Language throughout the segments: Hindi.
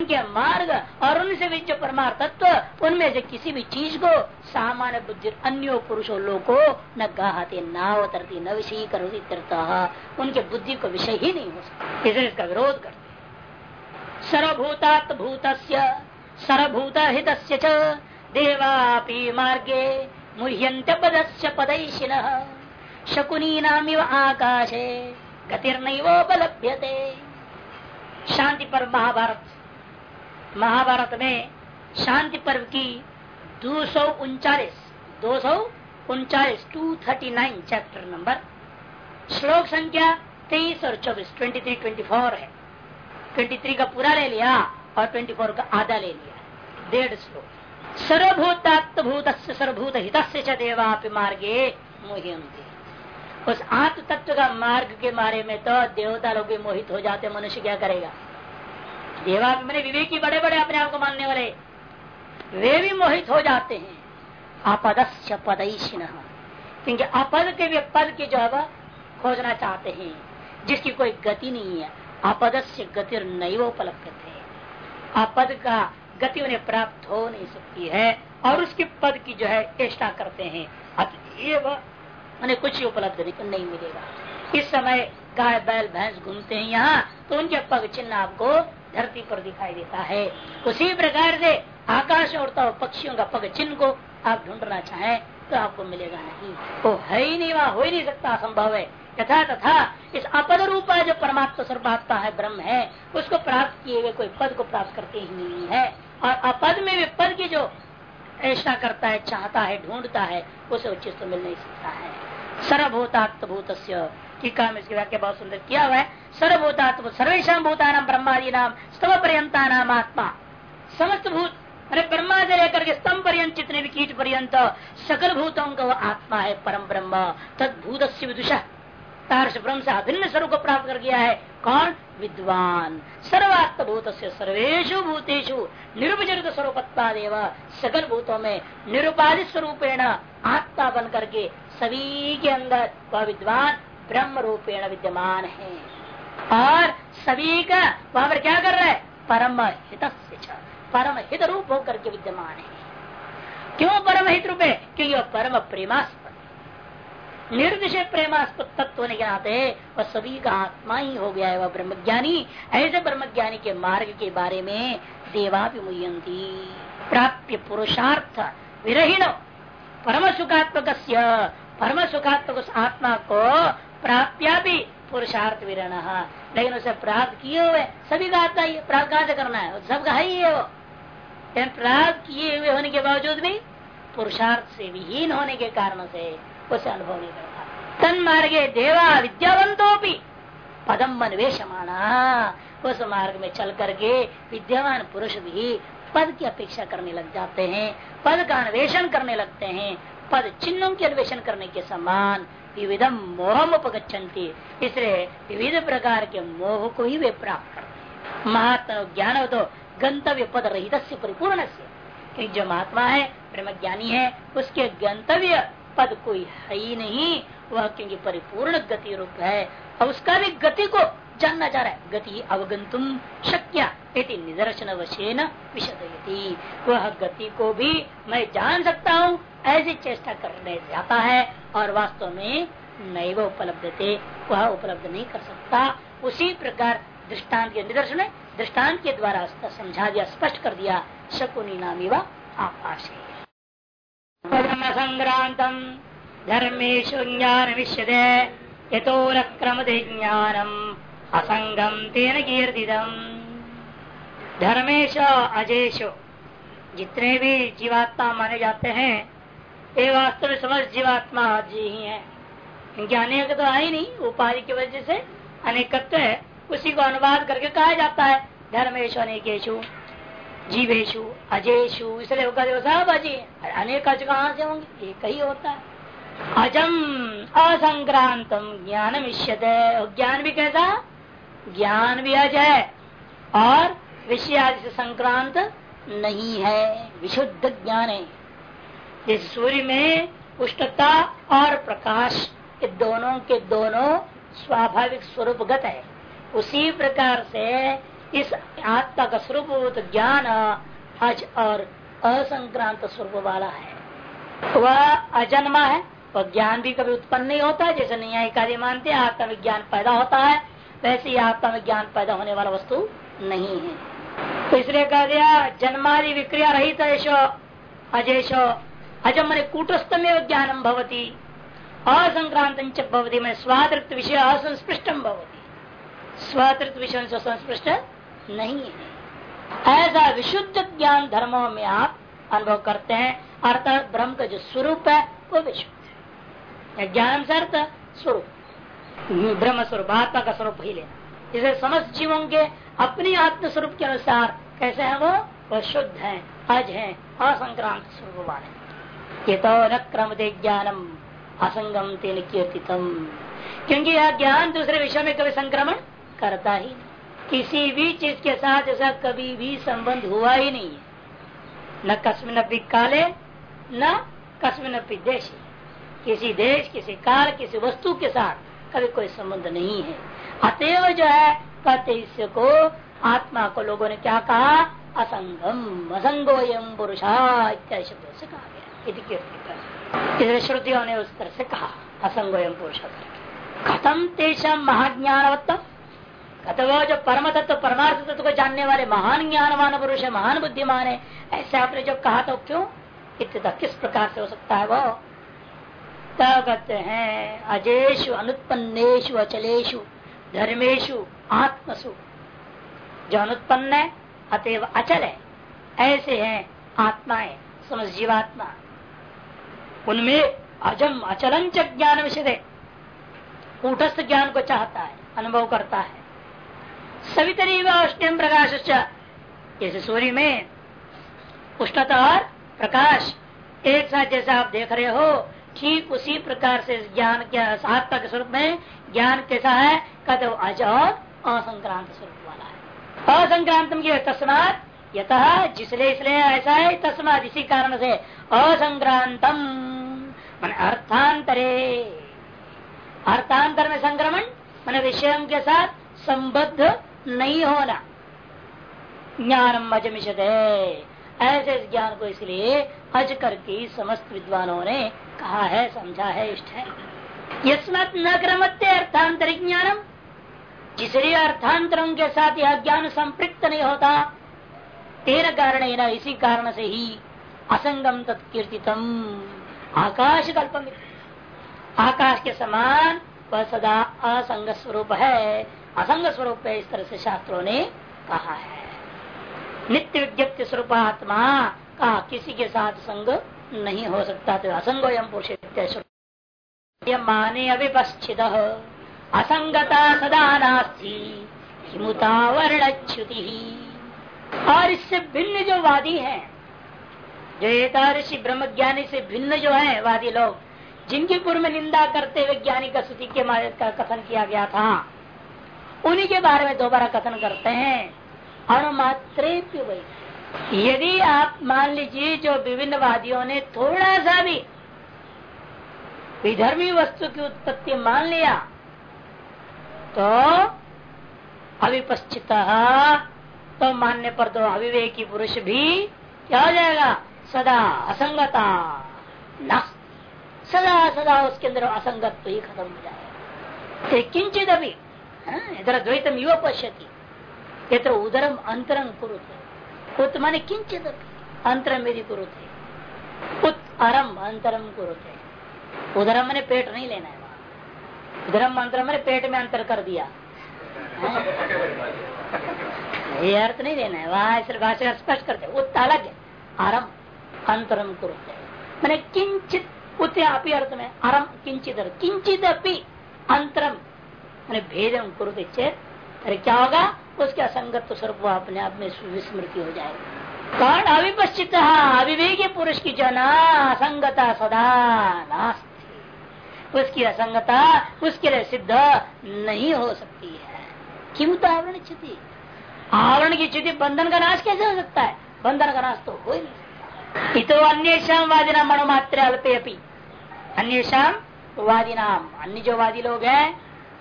के मार्ग और उनसे भी जो तत्व, उनमें से किसी भी चीज़ को, सामान्य बुद्धि, अन्य पुरुषों, लोग न गाहते, न उतरती न विषय करोती उनके बुद्धि को विषय ही नहीं हो सकता। इसलिए इसका विरोध करते सर्वभूतात भूत सर्वभूत हित देवापि मार्गे मुह्यंत पदस्य पदैशिन। शकुनी नाम आकाशे गतिर्नोपलभ्यते शांति पर महाभारत महाभारत में शांति पर्व की दो सौ उनचालीस, दो सौ उनचालीस two thirty nine chapter number श्लोक संख्या तेईस और चौबीस ट्वेंटी थ्री ट्वेंटी फोर है। ट्वेंटी थ्री का पूरा ले लिया और ट्वेंटी फोर का आधा ले लिया। डेढ़ श्लोक। सर्वभूतात्भूत सर्वभूत हित से देवापि मार्गे मोहियंती उस आत्म तत्व का मार्ग के बारे में तो देवता लोग भी मोहित हो जाते मनुष्य क्या करेगा? देवा मैंने विवेकी बड़े बड़े अपने आप को मानने वाले वे भी मोहित हो जाते हैं। अपदस्य पदईशिन क्योंकि अपद के भी पद की जो है वह खोजना चाहते हैं, जिसकी कोई गति नहीं है अपदस्य गति नहीं वो उपलब्ध थे अपद का गति उन्हें प्राप्त हो नहीं सकती है, और उसके पद की जो है चेष्टा करते हैं, अतएव उन्हें कुछ ही उपलब्ध नहीं मिलेगा। इस समय गाय, बैल, भैंस घूमते हैं यहाँ तो उनके पग चिन्ह आपको धरती पर दिखाई देता है। उसी प्रकार से आकाश उड़ता हुआ पक्षियों का पग चिन्ह को आप ढूंढना चाहें तो आपको मिलेगा नहीं। वो तो है ही नहीं, वहाँ हो ही नहीं सकता, असंभव है। यथा तथा इस अपद रूप जो परमात्मा सर्वात्मा है, ब्रह्म है, उसको प्राप्त किए हुए कोई पद को प्राप्त करते ही नहीं है। और अपद में भी पद की जो ऐसा करता है, चाहता है, ढूंढता है, उसे उचित तो मिल नहीं सकता है। सर्वभूतात्भूत टीका में इसकी व्याख्या बहुत सुंदर किया हुआ है। सर्वभूतात्म सर्वेशा भूतानाम ब्रह्मादि नाम स्तव पर्यंता नाम आत्मा। समस्त भूत अरे ब्रह्मा से लेकर के स्तंभ पर्यंत जितने भी कीट पर्यंत सकल भूतों का वह आत्मा है, परम ब्रह्म। तदभूत विदुषा। तारस ब्रह्म से अभिन्न स्वरूप को प्राप्त कर गया है। कौन? विद्वान। सर्वात्मभूत से सर्वेशु भूतेषु निरुपचरित स्वरूपत्वादेव सकल भूतों में निरुपाधित स्वरूपेण आत्मा बन करके सभी के अंदर, वह विद्वान ब्रह्म रूपेण विद्यमान है। और सभी का वहाँ पर क्या कर रहा है? परम हित परम हित रूप होकर के विद्यमान है। क्यों परम हित रूप है क्योंकि वह परम प्रेमास्पद। निर्दिश प्रेमास्पद तत्व होने के नाते वह सभी का आत्मा ही हो गया है। वह ब्रह्मज्ञानी, ऐसे ब्रह्मज्ञानी के मार्ग के बारे में देवा मुयंती प्राप्य पुरुषार्थ विरहीण परम सुखात्मक परम सुखात्मक आत्मा को प्राप्या भी पुरुषार्थ विरण लेकिन उसे प्राप्त किए हुए सभी का आता ही प्राप्त कहाँ से करना है? सबका है ही है वो। लेकिन प्राप्त किए हुए होने के बावजूद भी पुरुषार्थ से विहीन होने के कारण से उसे अनुभव नहीं करता। तन मार्गे देवा विद्यावंतो भी पदम अन्वेष उस मार्ग में चल करके विद्यमान पुरुष भी पद की अपेक्षा करने लग जाते हैं, पद का अन्वेषण करने लगते हैं, पद चिन्हों के अन्वेषण करने के समान विविधम मोह उपगछन्ति इसलिए विविध प्रकार के मोह को ही वे प्राप्त करते महात्मा ज्ञान तो गंतव्य पद रहित परिपूर्ण से जो महात्मा है ब्रह्म ज्ञानी है, उसके गंतव्य पद कोई है ही नहीं। वह क्योंकि परिपूर्ण गति रूप है, और उसका भी गति को जानना चाह रहा है। गति अवगंतुम शक्या निदर्शन वशेन विशदयती। वह गति को भी मैं जान सकता हूँ ऐसी चेष्टा करने जाता है और वास्तव में नैव उपलब्ध थे, वह उपलब्ध नहीं कर सकता। उसी प्रकार दृष्टांत के निदर्शन है दृष्टांत के द्वारा समझा दिया, स्पष्ट कर दिया, शकुनी नामी व आकाश। संक्रांतम धर्मेशु ज्ञान विश्य यथो क्रम ज्ञानम असंगम तेन कीर्तिदम धर्मेश अजेश, जितने भी जीवात्मा माने जाते हैं ये वास्तव में समझ जीवात्मा जी ही है। क्योंकि अनेक तो है ही नहीं, उपाधि की वजह से अनेकत्व है, उसी को अनुवाद करके कहा जाता है, धर्मेश अनेकेशु, जीवेशु, अजेशु, इसलिए सब अजय अनेक अज कहाँ से होंगे? एक ही होता है। अजम असंक्रांतम ज्ञान मिश्यत ज्ञान भी कैसा? ज्ञान भी अज है। और विषय आदि से संक्रांत नहीं है। विशुद्ध ज्ञान है। इस सूर्य में उष्णता और प्रकाश, ये दोनों के दोनों स्वाभाविक स्वरूपगत है। उसी प्रकार से इस आत्मा का स्वरूप ज्ञान अज और असंक्रांत स्वरूप वाला है। वह अजन्मा है, वह ज्ञान भी कभी उत्पन्न नहीं होता है जैसे न्यायिकारी मानते हैं, आत्मा विज्ञान पैदा होता है, वैसे ही आत्मा विज्ञान पैदा होने वाला वस्तु नहीं है। तो इसलिए कह दिया, जन्मादि विक्रिया रहित अजेशो अजम मन कूटस्थ में ज्ञानम भवती असंक्रांत भवती मैं स्वातृत्व विषय असंस्पृष्टम भवती। स्वातृत्व विषय से संस्पृष्ट नहीं है। ऐसा विशुद्ध ज्ञान धर्मों में आप अनुभव करते हैं, अर्थात ब्रह्म का जो स्वरूप है, वो विशुद्ध है। ज्ञान से अर्थ, स्वरूप। ब्रह्म स्वरूप, आत्मा का स्वरूप ही लेना। इसे समस्त जीवों के अपने आत्म स्वरूप के अनुसार कैसे है वो? वह शुद्ध है, अज है, असंक्रांत स्वरूप वाले। ये तो न क्रम दे ज्ञानम असंगम तेन कीर्तितम क्योंकि यह ज्ञान दूसरे विषय में कभी संक्रमण करता ही नहीं। किसी भी चीज़ के साथ ऐसा कभी भी संबंध हुआ ही नहीं है। न कस्मिन काले, न कस्मिन देश। किसी देश, किसी काल, किसी वस्तु के साथ कभी कोई संबंध नहीं है। अतएव जो है, कहते इसको आत्मा को लोगों ने क्या कहा? असंगम असंगोयम पुरुषा इत्यादि शब्दों से कहा। श्रुतियों ने उस तरह से कहा असंगोयम पुरुष खत्म तेषा महाज्ञानवत्तम अथवा जो परम तत्व परमार्थ तत्व को जानने वाले महान ज्ञानवान पुरुष है महान बुद्धिमान है ऐसे आपने जो कहा तो क्यों? इतना किस प्रकार से हो सकता है वो? कहते हैं अजेशु अनुत्पन्नेशु अचलेशु धर्मेशु आत्मसु। जो अनुत्पन्न है, अतएव अचल है। ऐसे हैं आत्माएँ, समझ जीवात्मा। उनमें अजम अचलन ज्ञान विषय कूटस्थ ज्ञान को चाहता है, अनुभव करता है। सवितरी उष्णम प्रकाश जैसे सूर्य में उष्णता और प्रकाश, एक साथ जैसा आप देख रहे हो, ठीक उसी प्रकार से ज्ञान के आत्मा के स्वरूप में, ज्ञान कैसा है? कहते अज और असंक्रांत स्वरूप वाला है। असंक्रांतम की तस्मात यथ जिसलिए इसलिए ऐसा है तस्मात इसी कारण से असंक्रांतम मन अर्थांतरे। अर्थांतर में संक्रमण, मन विषय के साथ संबद्ध नहीं होना। ज्ञान अजमिशत ऐसे ज्ञान को इसलिए अज करके समस्त विद्वानों ने कहा है, समझा है, इष्ट है। यस्मत न क्रमत्य अर्थांतरिक ज्ञानम। जिसलिए अर्थांतरों के साथ यह ज्ञान संपृक्त नहीं होता तेरह कारण इसी कारण से ही असंगम तत्कीर्तितम आकाश कल्पम आकाश के समान वह सदा असंग स्वरूप है। असंग स्वरूप है इस तरह से शास्त्रों ने कहा है। नित्य विज्ञप्ति स्वरूप आत्मा का किसी के साथ संग नहीं हो सकता। तो असंगो यम पुरुष माने अविपस्थित असंगता सदा नास्ती। हिमुतावरणच्युति और इससे भिन्न जो वादी है, जो एकदर्शी ब्रह्म ज्ञानी से भिन्न जो है वादी लोग, जिनकी पूर्व में निंदा करते हुए ज्ञानी का स्तुति के का कथन किया गया था, उन्हीं के बारे में दोबारा कथन करते हैं। अनुमात्रे वही यदि आप मान लीजिए जो विभिन्न वादियों ने थोड़ा सा भी विधर्मी वस्तु की उत्पत्ति मान लिया तो अविपश्चित तो मानने पर तो अविवेकी पुरुष भी क्या हो जाएगा? सदा असंगता। न सदा सदा उसके अंदर असंगत ही खत्म हो जाएगा। किंचित अभी इधर द्वैतम युव पश्यति। यत्र उदरम अंतरंग कुरुते। उत माने किंचित अंतरम मेरी कुरुते। उत अरम अंतरम कुरुते। उदरम मैंने पेट नहीं लेना है वहाँ। उदरम अंतरम मैंने पेट में अंतर कर दिया। ये अर्थ नहीं देना है। वहाँ सिर्फ़ भाषा स्पष्ट करते उत अलग है। अरम। अंतरम कुरुते। मैंने किंचित उत अर्थ में अरम, किंचित किंचित अपनी अंतरम। मैंने भेदम कुरुते चेत। अरे क्या होगा? उसके असंगत तो स्वरूप अपने आप में विस्मृति हो जाएगी। कारण अविपश्चित, अविवेकी पुरुष की जो ना, असंगता सदा नास्ती। उसकी असंगता, उसके लिए सिद्ध नहीं हो सकती है। क्यों तो आवरण स्थिति आवरण की स्थिति बंधन का नाश कैसे हो सकता है? बंधन का नाश तो हो ही नहीं इतो अन्य शाम वादिना मनोमात्र अल्पे अपी। अन्य शाम वादी नाम अन्य जो वादी लोग हैं,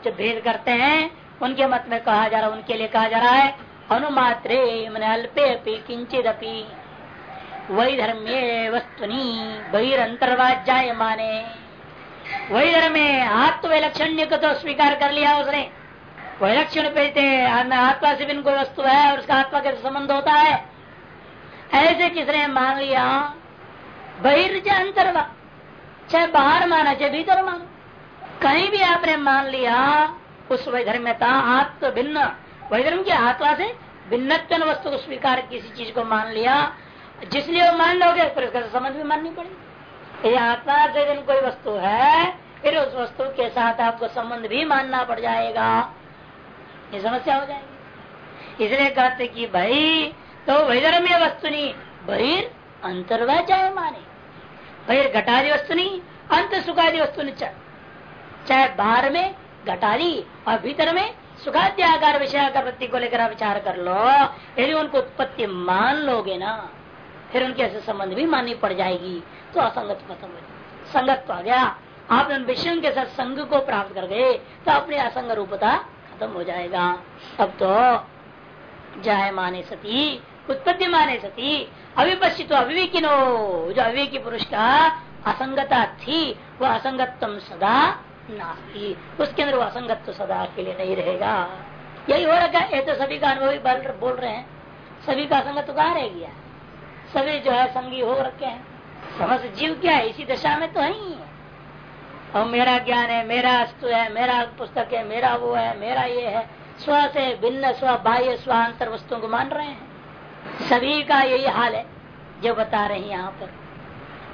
जो भेद करते हैं, उनके मत में कहा जा रहा है उनके लिए कहा जा रहा है अनुमात्रे मन अल्पे अपी किंचित अपनी वही धर्मे वस्तुनी बहिर्ंतर्वाजाय माने वही धर्म आत्मविलक्षण्य को तो स्वीकार कर लिया उसने। विलक्षण पे आत्मा से भी कोई वस्तु है और उसका आत्मा के संबंध होता है। ऐसे किसने मान लिया? बहिर्ज अंतर्वा। चाहे बाहर माना, चाहे भीतर माना। कहीं भी आपने मान लिया, उस वैधर्म्यता आत्म भिन्न। वैधर्म की आत्मा से भिन्न वस्तु को स्वीकार किसी चीज़ को मान लिया। जिसलिए वो मान लोगे, फिर उसका समझ भी माननी पड़ेगी। ये आत्मा से कोई वस्तु है, फिर उस वस्तु के साथ आपको संबंध भी मानना पड़ जाएगा। ये समस्या हो जाएगी। इसलिए कहते कि भाई तो वैधर्म्य वस्तु नहीं बहिर अंतर्वा जाए माने। बहिर घटादी वस्तु नहीं अंत सुखादि वस्तु चाहे बाहर में घटादी और भीतर में सुखाद्य आकार विषय का प्रति को लेकर विचार कर लो, यदि उनको उत्पत्ति मान लोगे ना, फिर उनके ऐसे संबंध भी माननी पड़ जाएगी। तो असंगत खत्म हो संगत तो आ गया। आप उन विषयों के साथ संघ को प्राप्त कर गए तो अपनी असंग रूपता खत्म हो जाएगा। अब तो जाय माने सती, उत्पत्ति माने सती। अविपक्षित तो अविवेकिनो, जो अविवेकी पुरुष का असंगता थी, वह असंगतम सदा नास्ती। उसके अंदर वो असंगत तो सदा के लिए नहीं रहेगा। यही हो रखा है तो सभी का अनुभवी बोल रहे हैं। सभी का असंगत तो कहा रह गया? सभी जो है संगी हो रखे हैं। समस्त जीव क्या है? इसी दशा में तो ही है। और मेरा ज्ञान है, मेरा अस्तु है, मेरा पुस्तक है, मेरा वो है, मेरा ये है। स्व से भिन्न, स्व बाह्य, स्व अंतर वस्तुओं को मान रहे हैं। सभी का यही हाल है, जो बता रहे हैं यहाँ पर।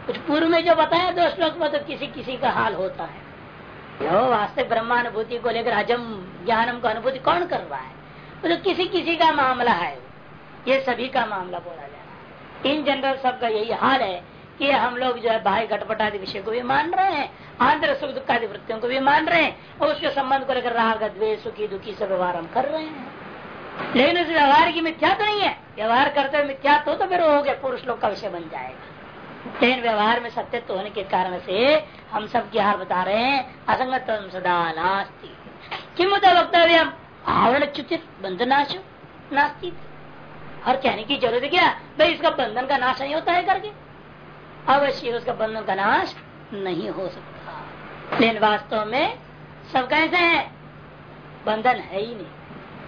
कुछ पूर्व में जो बताया दो श्लोक में तो किसी किसी का हाल होता है। जो वास्तविक ब्रह्मानुभूति को लेकर अजम ज्ञानम का अनुभूति कौन कर रहा है? तो किसी किसी का मामला है। ये सभी का मामला बोला जाए इन जनरल सबका यही हाल है कि हम लोग जो है बाह्य घटपट आदि विषय को भी मान रहे हैं आंध्र सुख दुख आदि वृत्तियों को भी मान रहे हैं और उसके संबंध को लेकर राग द्वेष सुखी दुखी से व्यवहार हम कर रहे हैं। लेकिन उस व्यवहार की मिथ्या तो नहीं है। व्यवहार करते हुए मिथ्या तो, तो फिर हो गया पुरुष लोग का विषय बन जाएगा। लेकिन व्यवहार में सत्यत्व होने के कारण से हम सब की हाल बता रहे हैं असंगत सदा नास्ती। किम वक्तव्य हम आवरण चुचित बंधनाश नास्ती। और कहने की ज़रूरत क्या? भाई इसका बंधन का नाश नहीं होता है करके। अवश्य उसका बंधन का नाश नहीं हो सकता। लेकिन वास्तव में सब कैसे है? बंधन है ही नहीं।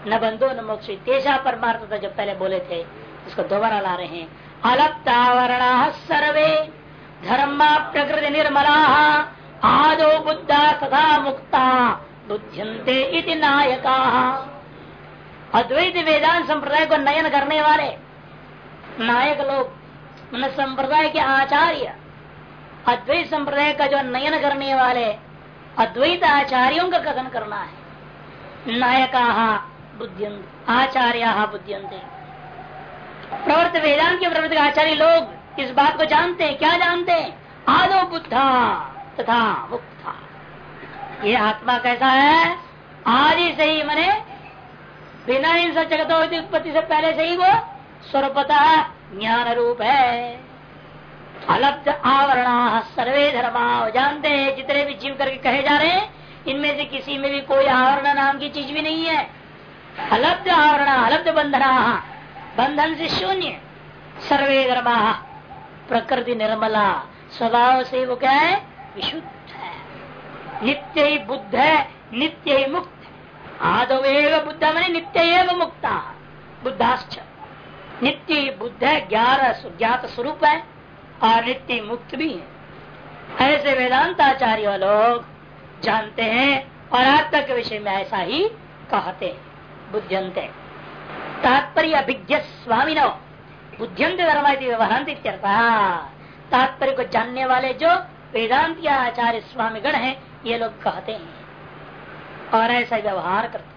न बंधो, न मोक्ष। तेजा परमार्थ जो पहले बोले थे, उसको दोबारा ला रहे हैं। अलप्तावरण सर्वे धर्म प्रकृति निर्मला आदो बुद्धा तथा मुक्ता बुद्धियंते इति नायका। अद्वैत वेदांत संप्रदाय को नयन करने वाले नायक लोग संप्रदाय के आचार्य, अद्वैत संप्रदाय का जो नयन करने वाले अद्वैत आचार्यों का कथन करना है। नायका आचार्य बुद्धियंत प्रवर्त वेदांत के प्रवृत्त आचार्य लोग इस बात को जानते हैं, क्या जानते हैं? आदो बुद्धा तथा मुक्ता। ये आत्मा कैसा है? आदि से ही मने बिना इन सब जगत उत्पत्ति से पहले से ही वो स्वरूपता ज्ञान रूप है अलग आवरण सर्वे धर्मा जानते हैं, जितने भी जीव करके कहे जा रहे हैं, इनमें से किसी में भी कोई आवरण नाम की चीज़ भी नहीं है। अलब्ध आवरण, अलब्ध बंधना, बंधन से शून्य। सर्वे धर्मा, प्रकृति निर्मला, स्वभाव से वो क्या है? विशुद्ध है। नित्य ही बुद्ध है, नित्य ही मुक्त। आदव एवं बुद्ध मैंने नित्य एवं मुक्ता। बुद्धाश्च। नित्य बुद्ध है ग्यारह ज्ञात स्वरूप है और नित्य मुक्त भी है। ऐसे वेदांताचार्य लोग जानते हैं और आत्मा के विषय में ऐसा ही कहते हैं। बुद्धियंते। तात्पर्य अभिज्ञ स्वामी नो बुद्धियंत व्यवहार तात्पर्य को जानने वाले जो वेदांत या आचार्य स्वामी गण है, ये लोग कहते हैं। और ऐसा व्यवहार करते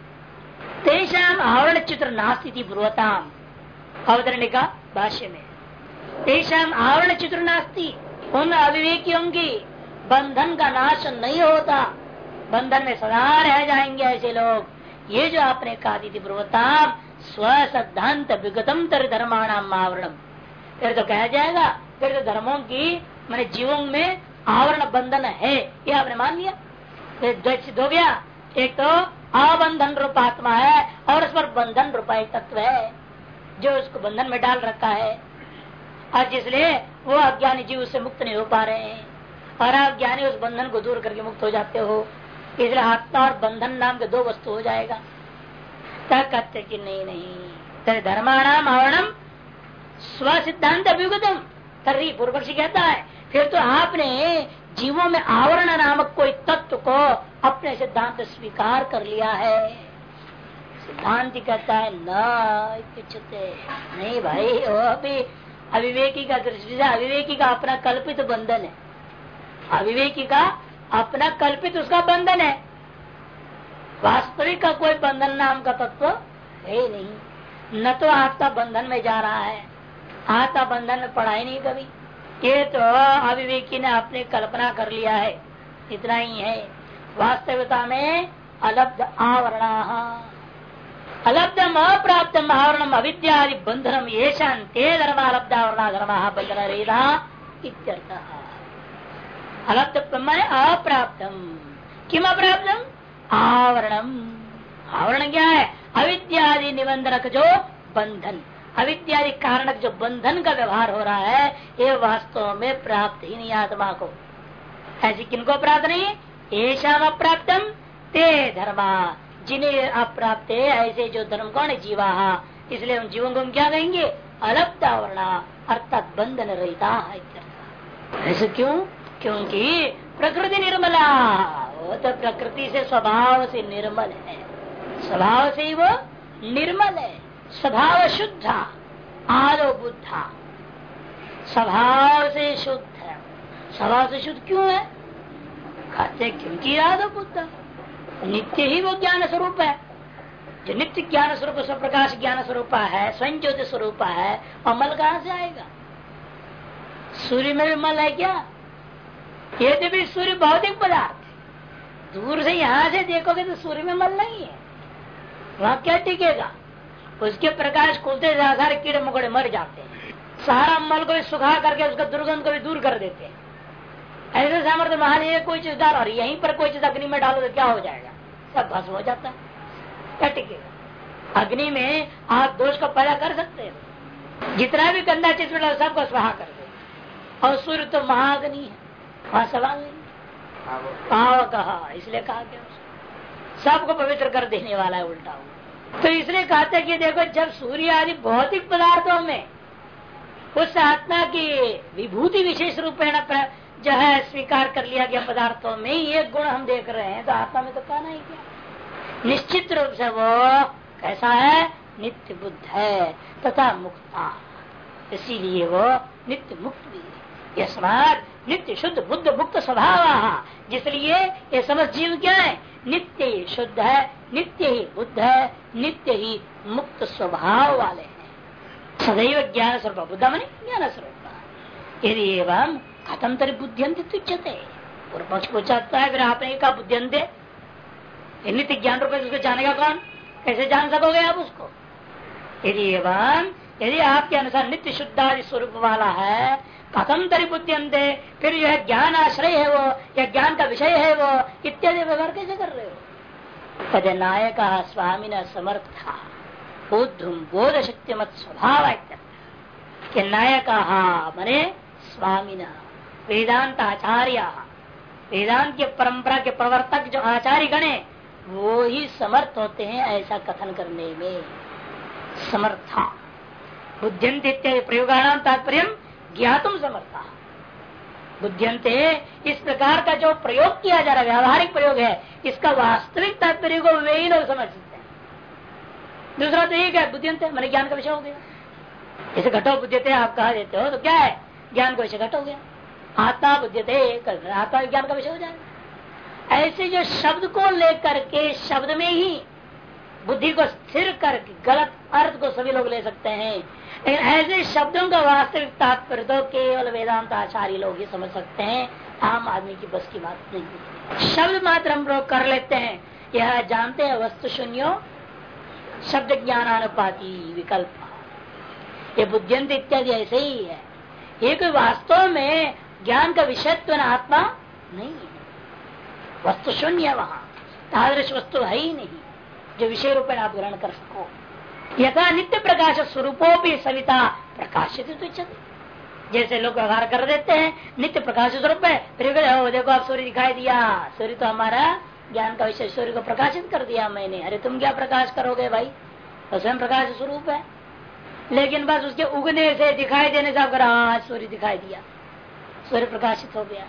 तेषाम आवरण चित्र नास्ती थी पूर्वताम अवतरणी का भाष्य में तेषाम आवरण चित्र नास्ती उन अविवेकियों की बंधन का नाश नहीं होता बंधन में सदा रह जाएँगे ऐसे लोग ये जो आपने कहा दी थी पूर्वताम स्व सिद्धांत विगतम तर धर्माणाम आवरणम फिर तो कहा जाएगा फिर तो धर्मों की मैंने जीवों में आवरण बंधन है ये आपने मान लिया हो गया एक तो अबंधन रूप आत्मा है और उस पर बंधन रूपा एक तत्व है जो उसको बंधन में डाल रखा है। और जिसलिए वो अज्ञानी जीव उससे मुक्त नहीं हो पा रहे हैं। और अज्ञानी उस बंधन को दूर करके मुक्त हो जाते हो। इसलिए आत्मा और बंधन नाम के दो वस्तु हो जाएगा। तब कहते कि नहीं नहीं। धर्माणाम आवरणम स्व सिद्धांत अभिगतम तरी पूर्व कहता है, फिर तो आपने जीवों में आवरण नामक कोई तत्व को अपने सिद्धांत स्वीकार कर लिया है। सिद्धांत कहता है न नहीं भाई, वो अभी अविवेकी का दृष्टि से, अविवेकी का अपना कल्पित बंधन है। अविवेकी का अपना कल्पित उसका बंधन है। वास्तविक का कोई बंधन नाम का तत्व है नहीं। न तो आत्मा बंधन में जा रहा है। आत्मा बंधन में पड़ा ही नहीं कभी। ये तो अविवेकी ने अपने कल्पना कर लिया है। इतना ही है। वास्तविकता में अलब्ध आवरण। अलब्धम अप्राप्त आवरण अविद्यादि बंधनम ये ते धर्म अलब्ध आवरण धर्म बंधन रेदा अलब्ध मैंने अप्राप्तम। किम अप्राप्तम? आवरणम। आवरण क्या है? अविद्यादि निबंधक जो बंधन अविद्यादि कारणक जो बंधन का व्यवहार हो रहा है, ये वास्तव में प्राप्त ही नहीं आत्मा को। ऐसी किनको प्राप्त नहीं? ऐसा अप्राप्तम, ते धर्मा जिन्हें अप्राप्त है, ऐसे जो धर्म कौन है। जीवा इसलिए उन जीवों को हम क्या कहेंगे? अलप्तावरणा अर्थात बंधन रहता ऐसे क्यों? क्योंकि प्रकृति निर्मला, वो तो प्रकृति से स्वभाव से निर्मल है। स्वभाव से ही वो निर्मल है। स्वभाव शुद्ध आलो बुद्धा स्वभाव से शुद्ध है। स्वभाव से शुद्ध क्यों है? कहते क्योंकि आदो बुद्ध नित्य ही वो ज्ञान स्वरूप है। जो नित्य ज्ञान स्वरूप, स्वप्रकाश ज्ञान स्वरूप है स्वयं ज्योति स्वरूप है और मल कहा से आएगा? सूर्य में भी मल है क्या? ये तो भी सूर्य भौतिक पदार्थ। दूर से यहाँ से देखोगे तो सूर्य में मल नहीं है। वहाँ क्या टिकेगा? उसके प्रकाश खुलते सारे कीड़े मकोड़े मर जाते हैं। सारा मल को भी सुखा करके उसका दुर्गंध को भी दूर कर देते हैं। ऐसे सामर्थ्य महान ये कोई चीज़ डाल और यहीं पर कोई चीज़ अग्नि में डालो तो क्या हो जाएगा? सब भस्म हो जाता है। क्या टिकेगा अग्नि में आप दोष को पैदा कर सकते हैं। जितना भी गंदा चीज़ डालो सबको स्वाहा कर दे। और सूर्य तो महाअग्नि है। वहाँ सवाल नहीं। पाव कहा? इसलिए कहा गया सबको पवित्र कर देने वाला है उल्टा हुआ। तो इसलिए कहते कि देखो जब सूर्य आदि भौतिक पदार्थों में उस आत्मा की विभूति विशेष रूप जो है, स्वीकार कर लिया गया पदार्थों में, ये गुण हम देख रहे हैं तो आत्मा में तो कहना ही क्या? निश्चित रूप से वो कैसा है? नित्य बुद्ध है, तथा मुक्ता। इसीलिए वो नित्य मुक्त भी है। समाज नित्य शुद्ध, बुद्ध मुक्त स्वभाव जिसलिए ये समझ जीव क्या है? नित्य ही शुद्ध है, नित्य ही बुद्ध है, नित्य ही मुक्त स्वभाव वाले हैं। सदैव ज्ञान स्वरूप बुद्ध मनी ज्ञान स्वरूप यदि एवं खत्म तरी बुद्धियंत तुच्छते। पूर्व पक्ष पूछाता है, फिर आपने बुद्धियंत नित्य ज्ञान रूप उसको जानेगा कौन? कैसे जान सकोगे आप उसको? यदि एवं यदि आपके अनुसार नित्य शुद्धादि स्वरूप वाला है कथम तरी बुद्धियंत फिर जो है ज्ञान आश्रय है वो या ज्ञान का विषय है वो, इत्यादि व्यवहार कैसे कर रहे हो? तद नायक स्वामी न समर्थ बुद्धुम बोध शक्ति मत स्वभाव नायक मने स्वामी वेदांत आचार्य वेदांत के परंपरा के प्रवर्तक जो आचार्य गणे, वो ही समर्थ होते हैं ऐसा कथन करने में। समर्था। बुद्धिंत इत्यादि प्रयोगाणाम तात्पर्य ज्ञातुम समर्था। बुद्धियंत इस प्रकार का जो प्रयोग किया जा रहा है, व्यावहारिक प्रयोग है, इसका वास्तविक तात्पर्य को वे ही लोग समझ सकते हैं। दूसरा तो एक है बुद्धियंत मैंने ज्ञान का विषय हो गया। जैसे घटो बुद्धियते आप कहा देते हो तो क्या है? ज्ञान का विषय घट हो गया। आत्मा बुद्धियते आत्मा विज्ञान का विषय हो जाएगा। ऐसे जो शब्द को लेकर के शब्द में ही बुद्धि को स्थिर करके गलत अर्थ को सभी लोग ले सकते हैं। लेकिन ऐसे शब्दों का वास्तविक तात्पर्य तो केवल वेदांत आचार्य लोग ही समझ सकते हैं। आम आदमी की बस की बात नहीं शब्द मात्र हम लोग कर लेते हैं। यह जानते हैं वस्तु शून्यो, शब्द ज्ञान अनुपाति विकल्प। ये बुद्धियंत इत्यादि ऐसे ही है। ये कोई वास्तव में ज्ञान का विषयत्व आत्मा नहीं है। वस्तु शून्य है वहाँ। तादृश वस्तु है ही नहीं। जो विषय रूप में आप ग्रहण कर सको। यथा नित्य प्रकाश स्वरूपों भी सविता प्रकाशित जैसे लोग व्यवहार कर देते हैं, नित्य प्रकाश स्वरूप है फिर देखो, आप सूर्य दिखाई दिया। सूर्य तो हमारा ज्ञान का विषय सूर्य को प्रकाशित कर दिया मैंने। अरे, तुम क्या प्रकाश करोगे भाई? तो स्वयं प्रकाश स्वरूप है। लेकिन बस उसके उगने से दिखाई देने से आपको हाँ सूर्य दिखाई दिया। सूर्य प्रकाशित हो गया।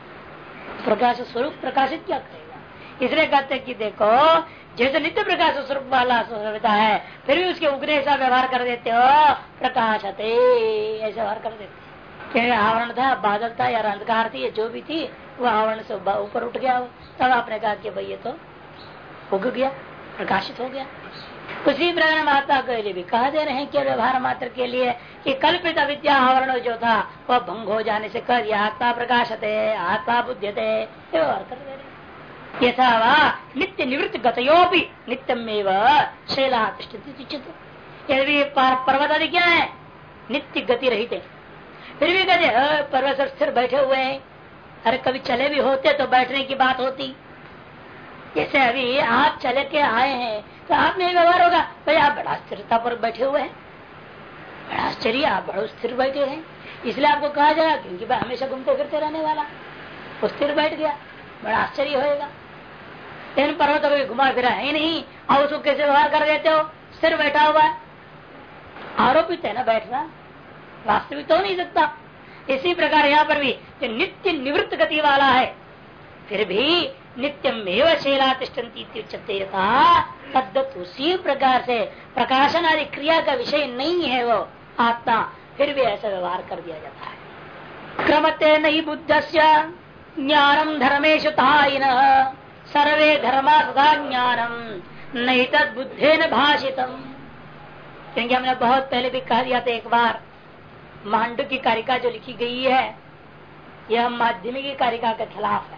प्रकाश स्वरूप प्रकाशित क्या करेगा? इसलिए कहते कि देखो, जैसे नित्य प्रकाश स्वरूप वाला स्वरूपता है, फिर भी उसके उगने से व्यवहार कर देते हो प्रकाश प्रकाशते, ऐसे व्यवहार कर देते आवरण था, बादल था, या अंधकार थी जो भी थी, वो आवरण से ऊपर उठ गया तब आपने कहा कि भाई ये तो उग गया, प्रकाशित हो गया। उसी प्रकार माता के लिए भी कह दे रहे हैं कि व्यवहार मात्र के लिए कि कल्पित विद्या आवरण जो था, वह भंग हो जाने से कर आत्मा प्रकाशते, आत्मा बुद्धते व्यवहार कर दे रहे यथा वा नित्य निवृत्त गतो भी नित्यम शैला यदि पर्वत आदि क्या है? नित्य गति रहित है। फिर भी कहते पर्वत स्थिर बैठे हुए हैं। अरे कभी चले भी होते तो बैठने की बात होती। जैसे अभी आप चले के आए हैं तो आप में व्यवहार होगा भाई आप बड़ा स्थिरता पर बैठे हुए हैं। बड़ा आश्चर्य, आप बड़ा स्थिर बैठे हैं। इसलिए आपको कहा जाएगा, क्योंकि भाई हमेशा घूमते फिरते रहने वाला वो स्थिर बैठ गया, बड़ा आश्चर्य होएगा। लेकिन पर्वतों को घुमा फिरा है नहीं, और उसको कैसे व्यवहार कर देते हो? स्थिर बैठा हुआ है। आरोपित है ना बैठना? वास्तविक तो नहीं सकता। इसी प्रकार यहाँ पर भी जो नित्य निवृत्त गति वाला है, फिर भी नित्यम एवं शीला तिष्ठती तद्दत उसी प्रकार से प्रकाशन आदि क्रिया का विषय नहीं है वो आत्मा, फिर भी ऐसा व्यवहार कर दिया जाता है। क्रमते नहीं बुद्ध से ज्ञानम धर्मेश सर्वे धर्मा सदा ज्ञानम, नहीं तद बुद्धे न भाषितम। क्योंकि हमने बहुत पहले भी कह दिया था एक बार, मांडू की कारिका जो लिखी गई है, यह माध्यमिकी कारिका के खिलाफ है।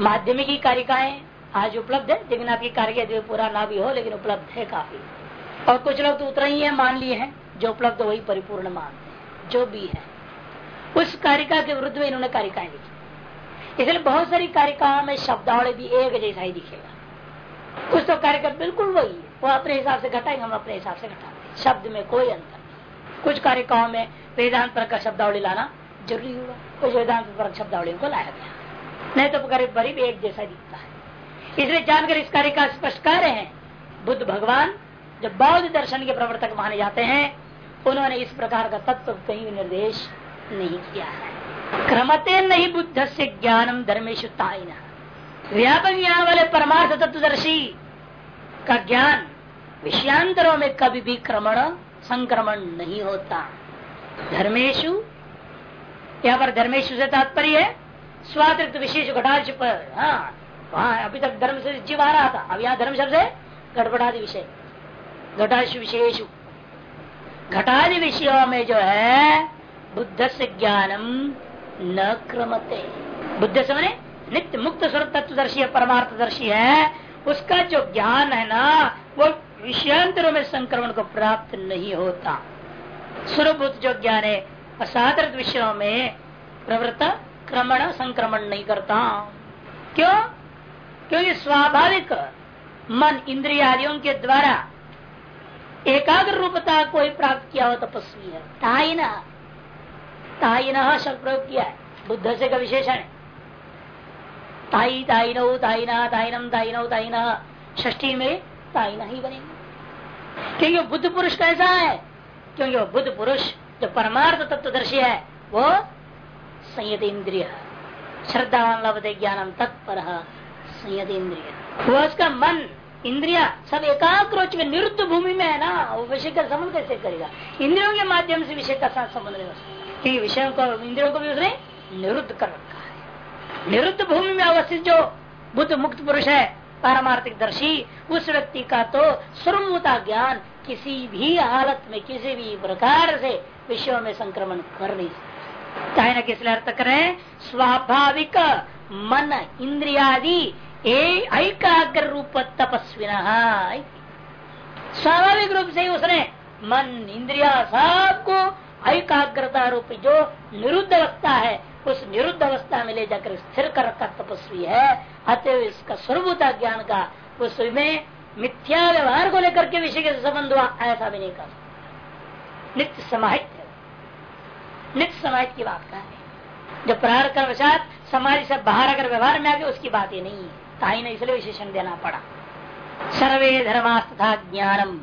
माध्यमिकी कारिकाएँ आज उपलब्ध है, लेकिन आपकी कारिका जो पूरा ना भी हो, लेकिन उपलब्ध है काफ़ी। और कुछ लोग तो उतना ही है, मान लिए हैं, जो उपलब्ध वही परिपूर्ण मानते हैं, जो भी है। उस कारिका के विरुद्ध में इन्होंने कारिकाएँ लिखी। इसलिए बहुत सारी कारिकाओं में शब्दावली भी एक जैसा ही दिखेगा। कुछ तो कारिका बिल्कुल वही है, वो अपने हिसाब से घटाएँगे, हम अपने हिसाब से घटाते शब्द में कोई अंतर कुछ कारिकाओं में वेदांत पर का शब्दावली लाना ज़रूरी हुआ कुछ वेदांत पर शब्दावली को लाया गया। नहीं तो करीब करीब एक जैसा दिखता है। इसलिए जानकर इस कार्य का स्पष्ट कर रहे हैं, बुद्ध भगवान जब बौद्ध दर्शन के प्रवर्तक माने जाते हैं, उन्होंने इस प्रकार का तत्व कहीं निर्देश नहीं किया है। क्रमते नहीं बुद्ध से ज्ञानम धर्मेश व्यापक ज्ञान वाले परमार्थ तत्वदर्शी का ज्ञान विषयांतरों में कभी भी क्रमण, संक्रमण नहीं होता। धर्मेशु यहाँ पर धर्मेशु से तात्पर्य है स्वातिरिक्त विशेष घटाच पर हाँ अभी तक धर्म से जीव आ रहा था, अब यहाँ धर्म शब्द है गड़बड़ादि विषय। घटाश विशेष। घटादि विषयों में जो है बुद्ध से ज्ञानम न क्रमते। बुद्ध से मैंने नित्य मुक्त स्वरूप तत्वदर्शी है, परमार्थदर्शी है, उसका जो ज्ञान है ना, वो विषयांतरों में संक्रमण को प्राप्त नहीं होता। स्वरूप जो ज्ञान है, असाधारण विषयों में प्रवृत्त क्रमण, संक्रमण नहीं करता। क्यों? क्योंकि स्वाभाविक मन इंद्रियादियों के द्वारा एकाग्र रूपता को ही प्राप्त किया हो तपस्वी है। ताइना ताइना शब्द प्रयोग किया है। बुद्ध से का विशेषण ताई ताइनो ताइना ताइनम ताइनो ताइना ष्ठी में ताइना ही बनेंगे। क्योंकि बुद्ध पुरुष कैसा है? क्योंकि वो बुद्ध पुरुष जो परमार्थ तत्वदर्शी है, वो संयत इंद्रिय श्रद्धावान लभते ज्ञानम तत्पर संयत इंद्रिय वो उसका मन, इंद्रिया, सब एकाग्र में निरुद्ध भूमि में है ना, वो विषय का संबंध कैसे करेगा? इंद्रियों के माध्यम से विषय का साथ संबंध क्योंकि विषयों को, इंद्रियों को भी उसने निरुद्ध कर रखा है। निरुद्ध भूमि में अवस्थित जो बुद्ध मुक्त पुरुष है, पारमार्थिक दर्शी, उस व्यक्ति का तो सर्वता ज्ञान किसी भी हालत में, किसी भी प्रकार से विषयों में संक्रमण कर नहीं सकता। चाहे न किस अर्थ करें स्वाभाविक मन इंद्रियादि एकाग्र रूप तपस्वी स्वाभाविक रूप से ही उसने मन, इंद्रिया सबको एकाग्रता रूप जो निरुद्ध अवस्था है, उस निरुद्ध अवस्था में ले जाकर स्थिर कर रखा तपस्वी है। अतः इसका स्वरूपता ज्ञान का उसमें मिथ्या व्यवहार को लेकर के विषय के संबंध हुआ ऐसा भी नहीं कर नित्य समाहित नित्य समाहित की बात है। जो प्रार कर वसात समाज से बाहर अगर व्यवहार में आ गए उसकी बात ही नहीं है। ताई ने इसलिए विशेषण देना पड़ा। सर्वे धर्मास्था ज्ञानम।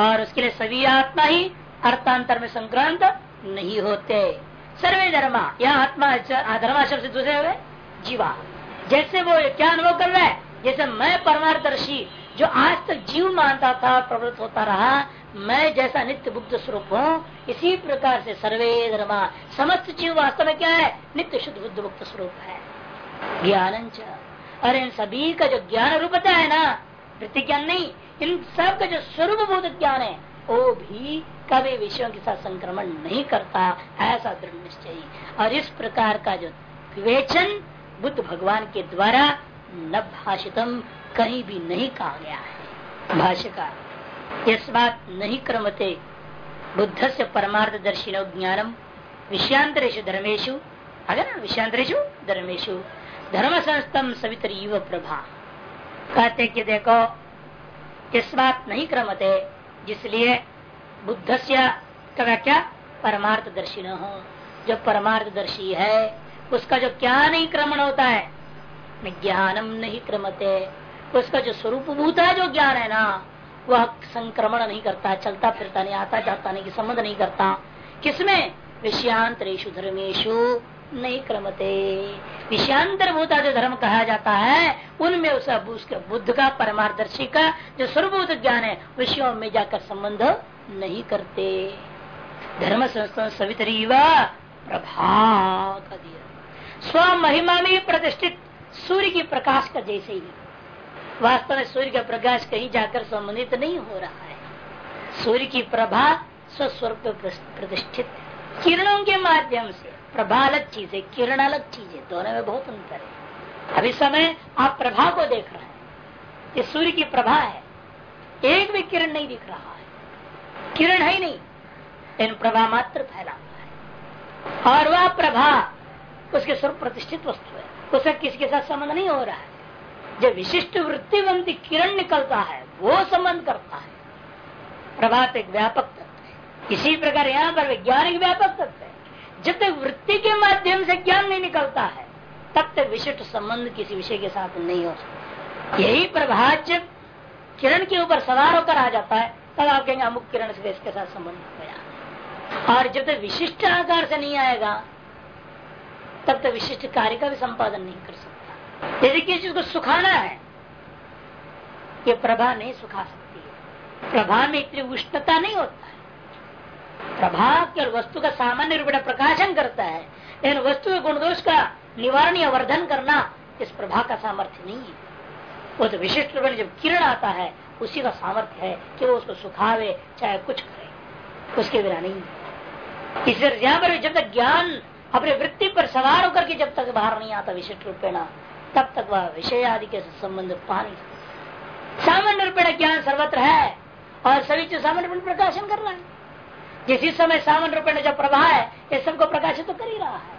और उसके लिए सभी आत्मा ही अर्थांतर में संक्रांत नहीं होते। सर्वे धर्मा यह आत्मा धर्मा शब्द से दूसरे हुए जीवा। जैसे वो क्या अनुभव कर रहा है? जैसे मैं परमारदर्शी जो आज तक जीव मानता था, प्रवृत्त होता रहा मैं जैसा नित्य बुद्ध स्वरूप हूँ, इसी प्रकार से सर्वे धर्मा, समस्त जीव वास्तव में क्या है? नित्य शुद्ध बुद्ध मुक्त स्वरूप है। ज्ञान और इन सभी का जो ज्ञान रूपता है ना वृत्ति ज्ञान नहीं, इन सब का जो स्वरूप भूत ज्ञान है, वो भी कभी विषयों के साथ संक्रमण नहीं करता, ऐसा दृढ़ निश्चय और इस प्रकार का जो विवेचन बुद्ध भगवान के द्वारा न भाषितम कहीं भी नहीं कहा गया है। भाष्यकार इस बात नहीं क्रमते। बुद्ध से परमार्थ दर्शिनो ज्ञानम विषयांतरेशु धर्मेशु अगर ना विषयांतरेशु धर्मेशु धर्म संस्तम सवितर युव प्रभा। कहते कि देखो इस बात नहीं क्रमते, जिसलिए बुद्ध से क्या? परमार्थ दर्शी न हो। जो परमार्थ दर्शी है, उसका जो क्या नहीं क्रमण होता है? ज्ञानम नहीं क्रमते। उसका जो स्वरूप भूत है, जो ज्ञान है ना वह संक्रमण नहीं करता, चलता फिरता नहीं, आता जाता नहीं की संबंध नहीं करता। किसमें? विषयांतरेशु धर्मेशु नहीं क्रमते विषयांतर भूता जो धर्म कहा जाता है, उनमें उसके बुद्ध का, परमारदर्शी का जो स्वरूप ज्ञान है, विषयों में जाकर संबंध नहीं करते। धर्म संस्थान सवितरी व प्रभा स्व महिमा में प्रतिष्ठित सूर्य की प्रकाश का जैसे ही वास्तव में सूर्य का प्रकाश कहीं जाकर संबंधित नहीं हो रहा है। सूर्य की प्रभा स्वस्वरूप प्रतिष्ठित किरणों के माध्यम से प्रभा अलग चीज़ है, किरण अलग चीज़ है, दोनों में बहुत अंतर है। अभी समय आप प्रभा को देख रहे हैं। ये सूर्य की प्रभा है। एक भी किरण नहीं दिख रहा है। किरण है ही नहीं। इन प्रभा मात्र फैला हुआ है। और वह प्रभा, उसके स्वरूप प्रतिष्ठित वस्तु है। उसका किसी के साथ संबंध नहीं हो रहा है? जब विशिष्ट वृत्तिवंती किरण निकलता है, वो संबंध करता है। प्रभात एक व्यापक तत्व है। इसी प्रकार यहाँ पर वैज्ञानिक व्यापक तत्व है। जब तक वृत्ति के माध्यम से ज्ञान नहीं निकलता है, तब तक विशिष्ट संबंध किसी विषय के साथ नहीं हो सकता। यही प्रभात जब किरण के ऊपर सवार होकर आ जाता है, तब आप कहेंगे, अमुक किरण से इसके साथ संबंध हो गया। और जब तक विशिष्ट आकार से नहीं आएगा, तब तक विशिष्ट कार्य का भी संपादन नहीं कर सकता। यदि किसी को सुखाना है, ये प्रभा नहीं सुखा सकती है। प्रभा में इतनी उष्णता नहीं होता है। प्रभा केवल वस्तु का सामान्य रूप में प्रकाशन करता है, लेकिन वस्तु के गुणदोष का निवारण या वर्धन करना इस प्रभा का सामर्थ्य नहीं है। वो तो विशिष्ट रूप में जब किरण आता है, उसी का सामर्थ्य है कि वो उसको सुखावे, चाहे कुछ करे। उसके बिना नहीं इसलिए जब तक ज्ञान अपने वृत्ति पर सवार होकर के जब तक बाहर नहीं आता विशिष्ट रूपेण तब तक वह विषय आदि के संबंध पा सकता। सामान्य रूपेण ज्ञान सर्वत्र है और सभी चीज़ सामान्य रूप प्रकाशन कर रहा है। जिस समय सामान्य रूपेण जब प्रवाह है, ये सबको प्रकाशित तो कर ही रहा है।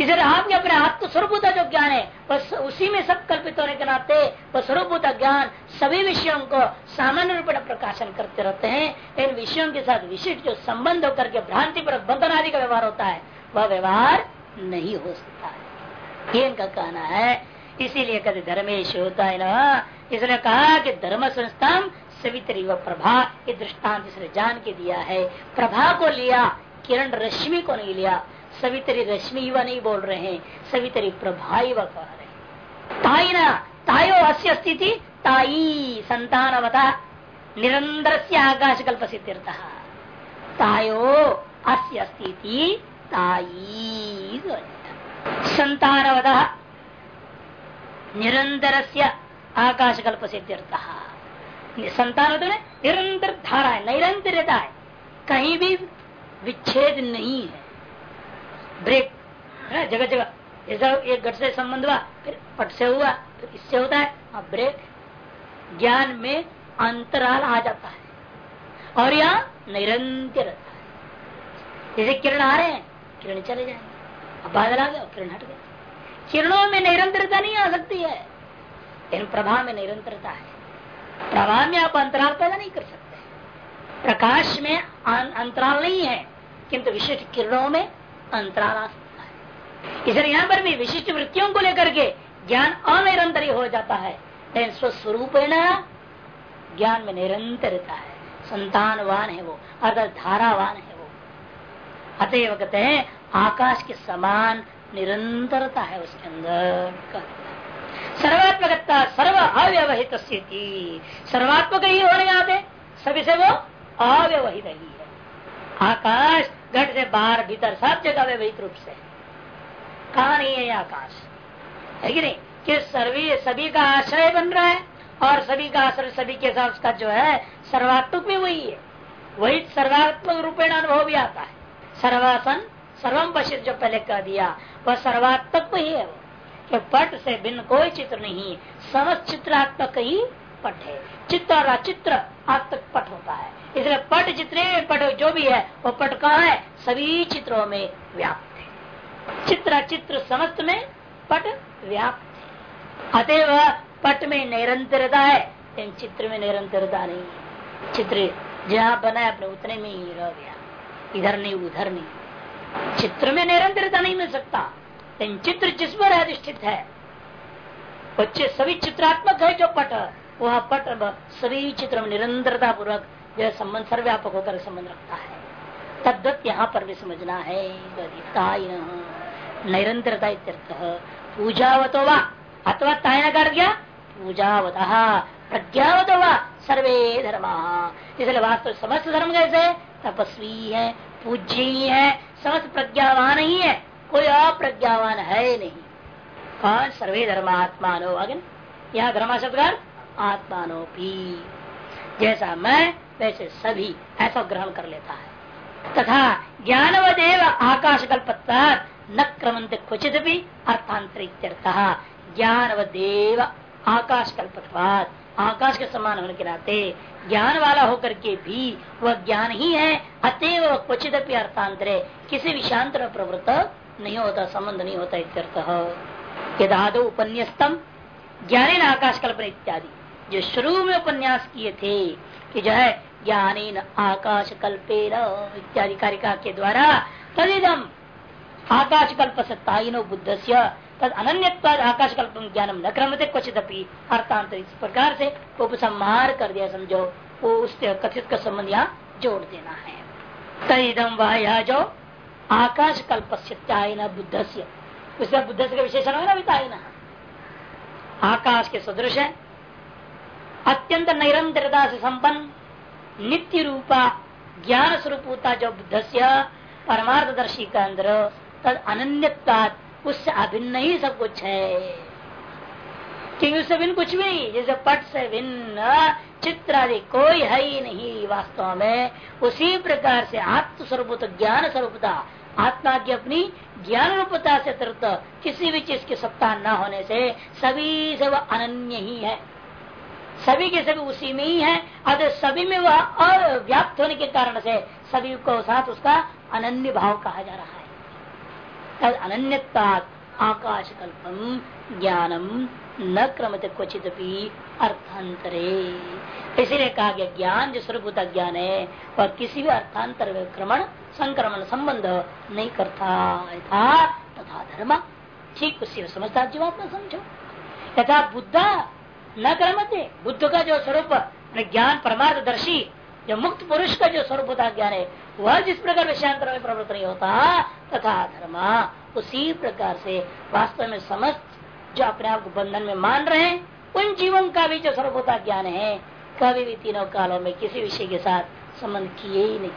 इसलिए आपके अपने आत्म स्वरूप जो ज्ञान है, बस उसी में सब कल्पित होने के नाते वह स्वरूप ज्ञान सभी विषयों को सामान्य रूप में प्रकाशन करते रहते हैं। इन विषयों के साथ विशिष्ट जो संबंध होकर के भ्रांति पर बंधन आदि का व्यवहार होता है, वह व्यवहार नहीं हो सकता है। ये इनका कहना है? इसीलिए कभी धर्मेश होता है ना। इसने कहा कि धर्म संस्था सवित्री व प्रभा, ये दृष्टांत इसने जान के दिया है। प्रभा को लिया, किरण रश्मि को नहीं लिया। सवितरी रश्मि व नहीं बोल रहे हैं, सवितरी प्रभा व कह रहे ताई ना, तायो अस्य स्थिति, ताई संतान संतानवता निरंतर से आकाश कल्प सिद्ध तायो अस्य स्थिति, ताई। संतानवद निरंतर से आकाश कल्प से संतान निरंतर धारा है निरंतरता है कहीं भी विच्छेद नहीं है। ब्रेक। है, जगह जगह। जैसा एक घट से संबंध हुआ, फिर पट से हुआ, फिर इससे होता है हाँ ब्रेक। ज्ञान में अंतराल आ जाता है। और यहाँ निरंतर रहता है। जैसे किरण आ रहे हैं, किरण चले जाएँगे। अब बादल आ गया किरण हट गया किरणों में निरंतरता नहीं आ सकती है इन प्रभा में निरंतरता है। प्रवाह में आप अंतराल पैदा नहीं कर सकते। प्रकाश में अंतराल नहीं है, किंतु विशिष्ट किरणों में अंतराल आ सकता है। इसलिए यहाँ पर भी विशिष्ट वृत्तियों को लेकर के ज्ञान अनिरंतर हो जाता है, लेकिन स्वस्वरूप ज्ञान में निरंतरता है। संतानवान है वो, अर्थात धारावान है वो। अतएव कहते हैं आकाश के समान निरंतरता है उसके अंदर सर्वात्मकता, सर्व अव्यवहित स्थिति। सर्वात्मक ही होने आते सभी से वो अव्यवहित ही है। आकाश घट से बाहर, भीतर सब जगह व्यवहित रूप से। कहा नहीं है आकाश। है कि नहीं? कि सभी सभी का आश्रय बन रहा है और सभी का आश्रय, सभी के साथ उसका जो है, सर्वात्मक भी वही है। वही सर्वात्मक रूपेण अनुभव भी आता है। सर्वासन सर्वम पश्चित जो पहले कह दिया, वह सर्वात्मक ही है वो। पट से भिन्न कोई चित्र नहीं समस्त चित्रात्मक ही पट है। चित्र और अचित्र आत्मक पट होता है। इसलिए पट जितने पट जो भी है, वो पट कहा है? सभी चित्रों में व्याप्त है। चित्र चित्र समस्त में पट व्याप्त है। अतएव पट में निरंतरता है, लेकिन चित्र में निरंतरता नहीं चित्र जहाँ बना है, अपने उतने में ही रह गया। इधर नहीं, उधर नहीं। चित्र में निरंतरता नहीं मिल सकता। लेकिन चित्र जिस पर अधिष्ठित है बच्चे सभी चित्रात्मक है जो पट, वह पट सभी चित्र में निरंतरता पूर्वक जो संबंध सर्व्यापक होकर संबंध रखता है। तद्वत यहाँ पर भी समझना है निरंतरता पूजावतो वा, अथवा तायन कर गया पूजावत, प्रज्ञावत वा, सर्वे धर्म। इसलिए वास्तव समस्त धर्म कैसे तपस्वी है पूज्य ही है समस्त प्रज्ञावान ही है, कोई अप्रज्ञावान है नहीं। कौन सर्वे धर्मात्मानो आगे यहाँ धर्मा शब्द आत्मानो भी। जैसा मैं, वैसे सभी ऐसा ग्रहण कर लेता है। तथा ज्ञान व देव आकाश कल्पत्ता न क्रमंत क्वचित भी अर्थांतरित ज्ञान व देव आकाश कल्पत्वाद आकाश के समान होने के नाते ज्ञान वाला होकर के भी वह ज्ञान ही है, अतएव क्वचित अर्थांतरे, किसी विषांतर प्रवृत्त नहीं होता, संबंध नहीं होता इत्यर्थ। यदादो उपन्यास्तम ज्ञान आकाश कल्पना इत्यादि। जो शुरू में उपन्यास किए थे, कि जो है ज्ञानी आकाश कल्पेर इत्यादि कारिका के द्वारा, तदिदम आकाश कल्प सत्ताईनो बुद्ध से तद अन्य आकाश कल्प ज्ञानम न क्रमते क्वचित अर्थांत इस प्रकार से उपसंहार कर दिया समझो। वो उससे कथित का संबंध यहाँ जोड़ देना है। तदिदम वह यह जो आकाश कल्प से बुद्ध से उसका बुद्ध से विशेषण है ना ना आकाश के सदृश है। अत्यंत निरंतरता से संपन्न नित्य रूपा ज्ञान स्वरूप होता जो बुद्ध से परमार्थदर्शी का अंदर। तद अन्य उससे अभिन्न ही सब कुछ है। क्योंकि उससे भिन्न कुछ भी नहीं जैसे पट से भिन्न चित्र आदि कोई है ही नहीं वास्तव में। उसी प्रकार से आत्मस्वरूप ज्ञान स्वरूपता आत्मा की अपनी ज्ञान रूपता से तरत किसी भी चीज़ की सत्ता न होने से सभी से वह अनन्य ही है। सभी के सभी उसी में ही है। अगर सभी में वह अव्याप्त होने के कारण से सभी को साथ उसका अनन्य भाव कहा जा रहा है। तद अनन्यता आकाश कल्पम ज्ञानम न क्रमते क्वचित भी अर्थांतरे इसीलिए कहा गया, ज्ञान जो स्वरूप ज्ञान है वह किसी भी अर्थांतर क्रमण संक्रमण संबंध नहीं करता। तथा धर्म। ठीक उसी समझता जीवात्मा समझो। यथा बुद्धा न कर्मते, बुद्ध का जो स्वरूप ज्ञान परमार्थ दर्शी जो मुक्त पुरुष का जो स्वरूप होता ज्ञान है, वह जिस प्रकार विषयांतर में प्रवृत्त नहीं होता, तथा धर्म, उसी प्रकार से वास्तव में समस्त जो अपने आप को बंधन में मान रहे हैं, उन जीवन का भी जो स्वरूप होता ज्ञान है, कभी भी तीनों कालों में किसी विषय के साथ संबंध किए ही नहीं।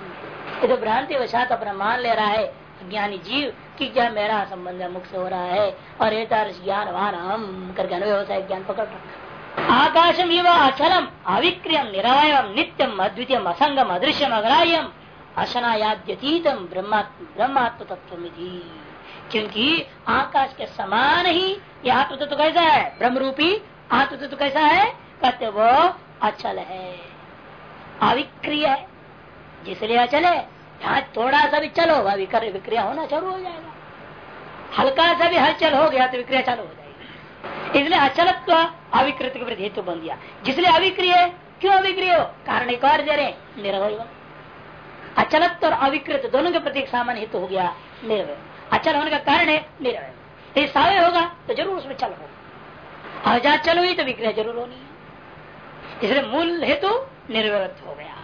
ये तो भ्रांति वशात अपना मान ले रहा है ज्ञानी जीव, कि क्या मेरा संबंध मुख से हो रहा है, और ये ज्ञान वान हम, करके अनुव्यवसाय ज्ञान पकड़ रखा आकाशम इव अचलम, अविक्रियम निरवयम नित्यम अद्वितीय असंगम अदृश्यम अग्राह्यम अशनायाद्यतीतम ब्रह्मात्म तत्व क्योंकि आकाश के समान ही यह आत्म तत्व कैसा है? ब्रह्म रूपी आत्म तत्व कैसा है? कहते वो अचल है। अविक्रिय है। जिसलिए अचल है, यहाँ थोड़ा सा भी चलो विक्रिया होना चालू हो जाएगा। हल्का सा भी हलचल हो गया तो विक्रिया चालू हो जाएगी। इसलिए अचलत्व अविकृत के प्रति हेतु बन दिया जिसलिए अविक्रिय क्यों अविक्रिय हो? कारण एक और जरे निर्भय अचलत्व और अविकृत दोनों के प्रति सामान्य हेतु हो गया निर्भय अचल होने का कारण है निर्भय यदि सावय होगा तो ज़रूर उसमें चल होगा। अजा चल हुई तो विक्रिया ज़रूर होनी है। इसलिए मूल हेतु निर्वृत्त हो गया।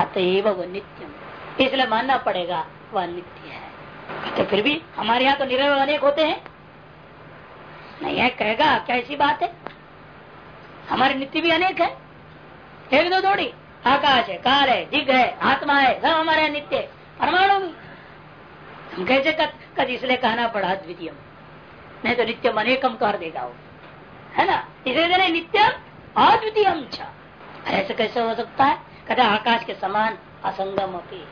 अतएव वो नित्यम। इसलिए मानना पड़ेगा, वह नित्य है। तो फिर भी हमारे यहाँ तो निर्वय अनेक होते हैं। नहीं है, कहेगा, क्या ऐसी बात है? हमारे नित्य भी अनेक है। एक दो थोड़ी आकाश है काल है दिग है, आत्मा है, सब हमारे नित्य परमाणु भी। हम कैसे कद इसलिए कहना पड़ा द्वितीय नहीं तो नित्यम अनेकम कर देगा वो। है ना? इसलिए नित्यम अद्वितीयम ऐसे कैसे हो सकता है? कहते आकाश के समान असंगम अपी।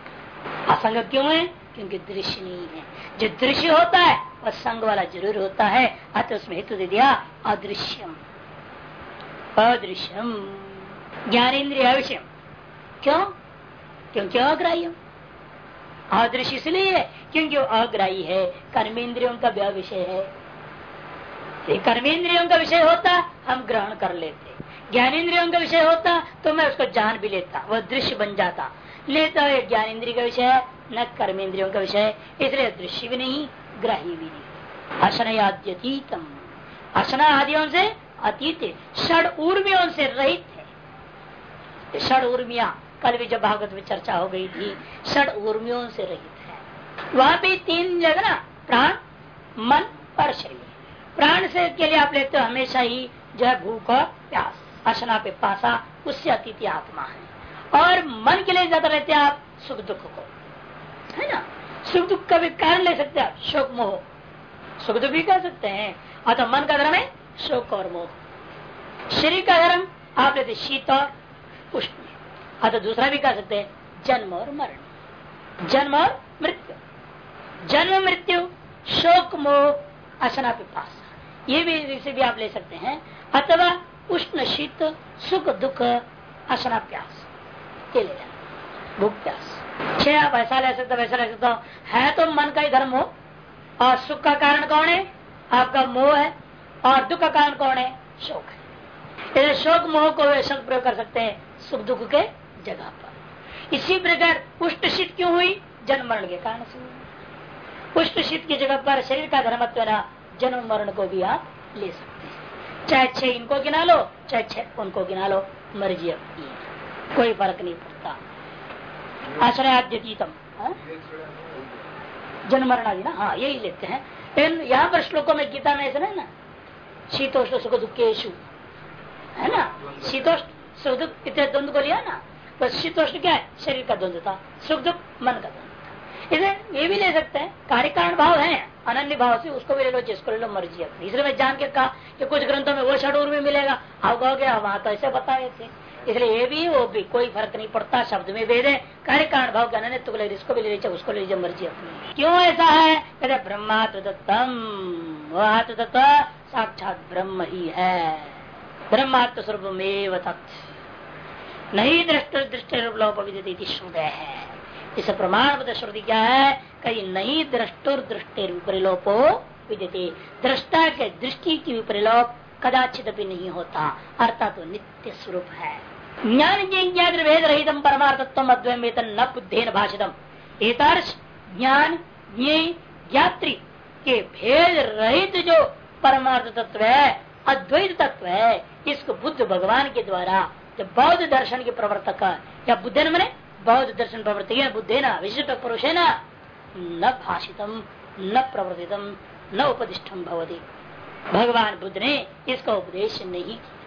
असंग क्यों है? क्योंकि दृश्य नहीं है। जो दृश्य होता है, वह संग वाला ज़रूर होता है। अतः उसमें हेतु दे दिया, अदृश्यम। अदृश्यम। ज्ञानेन्द्रिय विषय क्यों? क्योंकि अग्राह्यम अदृश्य इसलिए, क्योंकि वो अग्राही है। कर्मेंद्रियों का व्या विषय है। कर्मेंद्रियों का विषय होता, हम ग्रहण कर लेते। ज्ञानेन्द्रियों का विषय होता तो मैं उसको जान भी लेता। वह दृश्य बन जाता। लेता ज्ञानेन्द्रिय का विषय है। न कर्मेंद्रियों का विषय, इसलिए दृश्य भी नहीं, ग्राही भी नहीं। अशनयाद्यतीतम अशना आदियों से अतीत षड उर्मियों से रहित है। षड उर्मिया कल भी जब भागवत में चर्चा हो गई थी षड उर्मियों से रहित है। वहाँ भी तीन जगह ना, प्राण, मन और शरीर। प्राण से के लिए आप लेते हो, हमेशा ही जो है भूख और प्यास। अशना पे पासा उससे अतिथि आत्मा है। और मन के लिए ज़्यादा रहते हैं आप सुख दुख को। है ना? सुख दुख का भी कारण ले सकते हैं शोक मोह। सुख दुख भी कह सकते हैं। अतः मन का धर्म है शोक और मोह। शरीर का धर्म, आप लेते शीत और उष्ण अतः दूसरा भी कह सकते हैं, जन्म और मरण। जन्म और मृत्यु। जन्म, मृत्यु, शोक, मोह, अशना, पिपास। ये भी इसे भी आप ले सकते हैं। अथवा उष्ण, शीत, सुख, दुख, अशना, प्यास। ये ले भूख प्यास। छह आप ऐसा ले सकते वैसा ले सकते है। तो मन का ही धर्म हो। और सुख का कारण कौन है? आपका मोह है। और दुख का कारण कौन है? शोक है। शोक मोह को शब्द प्रयोग कर सकते हैं सुख दुख के जगह पर। इसी प्रकार पुष्ट शीत क्यों हुई? जन्म मरण के कारण से पुष्ट शीत की जगह पर शरीर का धर्मत्व जन्म मरण को भी आप ले सकते हैं। चाहे छह इनको गिना लो, चाहे छह उनको गिना लो, मर्ज़ी अपनी कोई फ़र्क नहीं पड़ता। आश्रयाद्यतीतम हाँ? जन्म मरण आदि ना हाँ यही लेते हैं। लेकिन यहाँ पर श्लोकों में गीता में ऐसा है ना? शीतोष्ण सुख दुखेशु है ना? शीतोष्ण सुख दुख इतने द्वंद को लिया ना? तो शीतोष्ण क्या है? शरीर का द्वंद था, सुख दुख मन का द्वंद इसे ये भी ले सकते हैं कार्य कारण भाव है, अनन्य भाव से उसको भी ले लो, जिसको ले लो मर्ज़ी अपनी इसलिए मैं जान के कहा कि कुछ ग्रंथों में वो षडूर भी मिलेगा। आप कहोगे वहाँ तो ऐसे बताए थे। इसलिए ये भी, वो भी, कोई फ़र्क नहीं पड़ता, शब्द में भेद है। कार्य कारण भाव के अन्य तो ले इसको भी ले लीजिए उसको ले लीजिए मर्ज़ी अपनी। क्यों ऐसा है? कहते ब्रह्मात्र दत्तम वह तत्व साक्षात ब्रह्म ही है। ब्रह्मात्म स्वरूप में तत्। नहीं दृष्ट, दृष्टि लोप श्रुदय है। इस प्रमाण श्रुति क्या है? कहीं नहीं दृष्टुर दृष्टि विपरिलोपो विद्यते। दृष्टा के दृष्टि की विपरिलोप कदाचित भी नहीं होता। अर्थात तो नित्य स्वरूप है। ज्ञान ज्ञान भेद रहित परमार्थत्व अद्वैत न बुद्धेन भाषितम एतार्श ज्ञान ज्ञात्री के भेद रहित जो परमार्थ तत्व है अद्वैत तत्व है इसको बुद्ध भगवान के द्वारा जब बौद्ध दर्शन के प्रवर्तक या बुद्ध मने बौद्ध दर्शन प्रवर्तक बुद्धे न विशिष्ट पुरुष है न भाषितम न प्रवर्तितम न उपदिष्टम भवती भगवान बुद्ध ने इसका उपदेश नहीं किया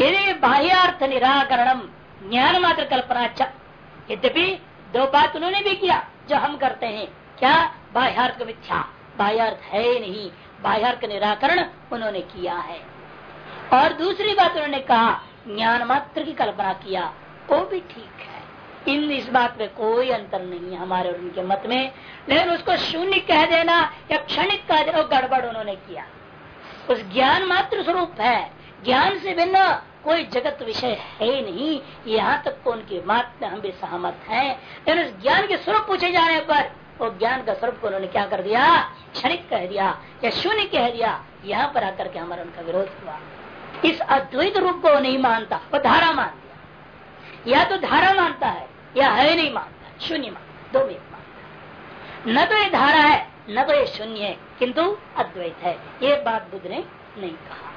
यदि बाह्यार्थ निराकरणम ज्ञान मात्र कल्पना यद्यपि दो बात उन्होंने भी किया, जो हम करते हैं। क्या बाह्यार्थ मिथ्या? बाह्यार्थ है नहीं। बाह्यार्थ निराकरण उन्होंने किया है। और दूसरी बात उन्होंने कहा, ज्ञान मात्र की कल्पना किया, वो भी ठीक है। इन इस बात में कोई अंतर नहीं है हमारे और उनके मत में। लेकिन उसको शून्य कह देना या क्षणिक कह देना गड़बड़ उन्होंने किया। उस ज्ञान मात्र स्वरूप है। ज्ञान से भिन्न कोई जगत विषय है नहीं। यहाँ तक तो उनकी बात में हम भी सहमत है। लेकिन ज्ञान के स्वरूप पूछे जाने पर वो ज्ञान का स्वरूप को उन्होंने क्या कर दिया? क्षणिक कह दिया या शून्य कह दिया? यहाँ पर आकर के हमारा उनका विरोध हुआ। इस अद्वैत रूप को नहीं मानता, वो धारा मान दिया या तो धारा मानता है, या है नहीं मानता, शून्य मानता दो में मानता न तो ये धारा है, न तो ये शून्य है, किंतु अद्वैत है। ये बात बुद्ध ने नहीं कहा।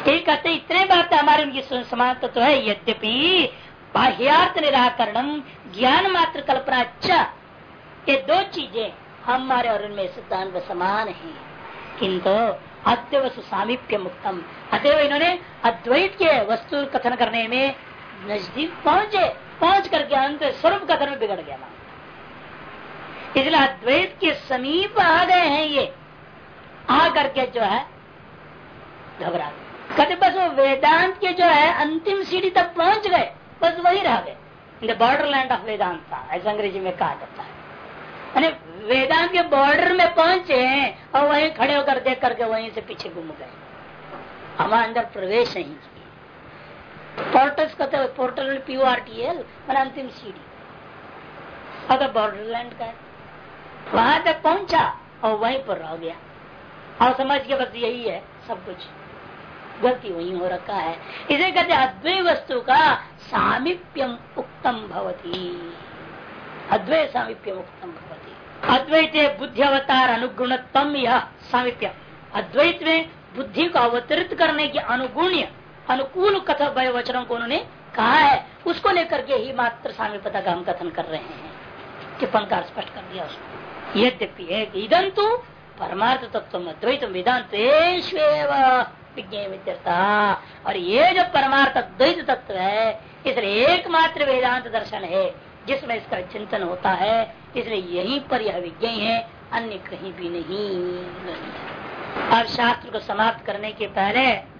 एक कहते इतने बात हमारे उनकी समानता तो है। यद्यपि बाह्यार्थ निराकरण ज्ञान मात्र कल्पना अच्छा ये दो चीज़ें हमारे और उनमें सिद्धांत समान है। किंतु अद्वैत सामीप्य मुक्तम। अतएव इन्होंने अद्वैत के वस्तु कथन करने में नज़दीक पहुँचे, पहुँच करके अंत स्वरूप कथन में बिगड़ गया इसलिए अद्वैत के समीप आ गए हैं ये। आ करके जो है, घबरा गए। कहते, बस वो वेदांत के जो है, अंतिम सीढ़ी तक पहुँच गए। बस वही रह गए। बॉर्डर लैंड ऑफ़ वेदांत था ऐसा अंग्रेज़ी में कहा जाता है। वेदांत के बॉर्डर में पहुँचे और वहीं खड़े होकर देख करके वहीं से पीछे घूम गए। हमारे अंदर प्रवेश नहीं किए पोर्टल्स कहते हैं portal P O R T L मैंने अंतिम सीढ़ी। अगर बॉर्डर लैंड का वहाँ तक पहुँचा और वहीं पर रह गया। और समझ के बस यही है, सब कुछ। गलती वही हो रखा है। इसे कहते अद्वैत वस्तु का सामिप्यम उक्तम भवती। अद्वैत सामिप्यम उक्तम भवती। अद्वैत बुद्धि अवतार अनुगुणतम यह सामिप्य अद्वैत में बुद्धि को अवतरित करने की अनुगुण्य, अनुकूल कथा वय वचनों को उन्होंने कहा है। उसको लेकर के ही मात्र सामिपता का हम कथन कर रहे हैं। टिप्पणकार स्पष्ट कर दिया उसको यद्यपि है परमार्थ तत्व अद्वैत वेदांत और ये जो परमार्थ द्वैत तत्व है, इसलिए एकमात्र वेदांत दर्शन है, जिसमें इसका चिंतन होता है, इसलिए यहीं पर यह विज्ञा है, अन्य कहीं भी नहीं। अब शास्त्र को समाप्त करने के पहले